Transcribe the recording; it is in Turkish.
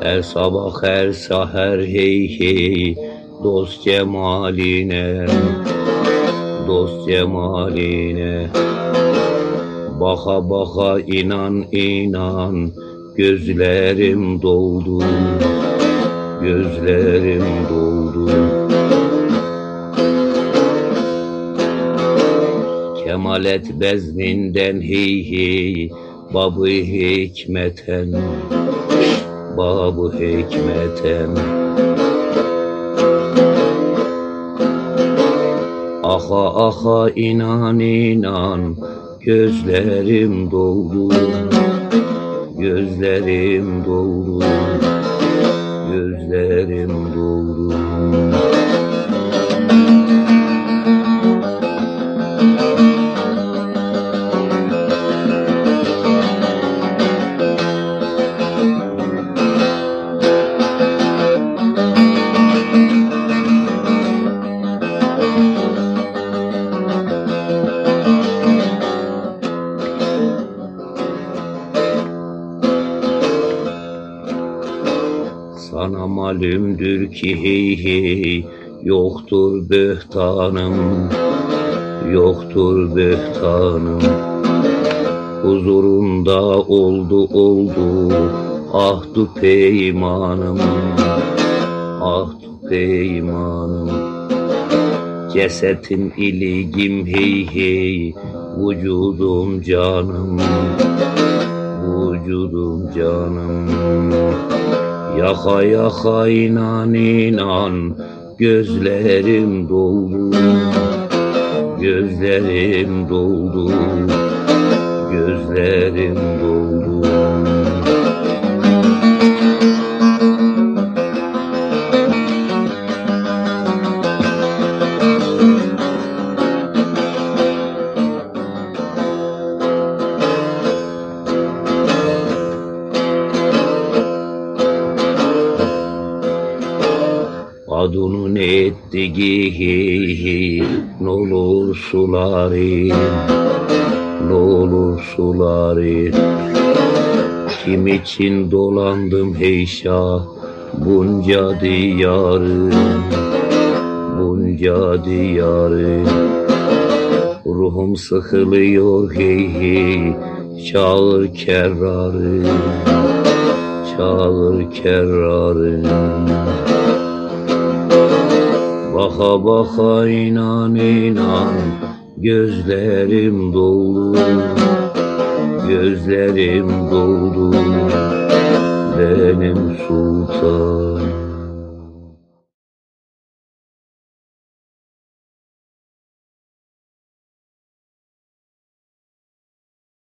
Her sabah her seher hey hey Dost cemaline. Dost cemaline. Baka baka inan inan Gözlerim doldu. Gözlerim doldu. Kemalet bezminden hey hey Babı hikmeten Babı hikmeten Aha aha inan inan Gözlerim doldu. Gözlerim doldu Sana malumdur ki hey hey. Yoktur böhtanım Yoktur böhtanım. Huzurunda oldu oldu Ahdu peymanım Ahdu peymanım Cesetim iligim hey hey Vücudum canım Vücudum canım Yaka yaka inan inan Gözlerim doldu. Gözlerim doldu Gözlerim doldu Adının ettiği N'olur suları? N'olur suları? Kim için dolandım hey şah? Bunca diyarı Bunca diyarı. Ruhum sıkılıyor hey hey Çağır kerrarı Çağır kerrarı Baka baka inan inan Gözlerim doldu. Gözlerim doldu Benim sultan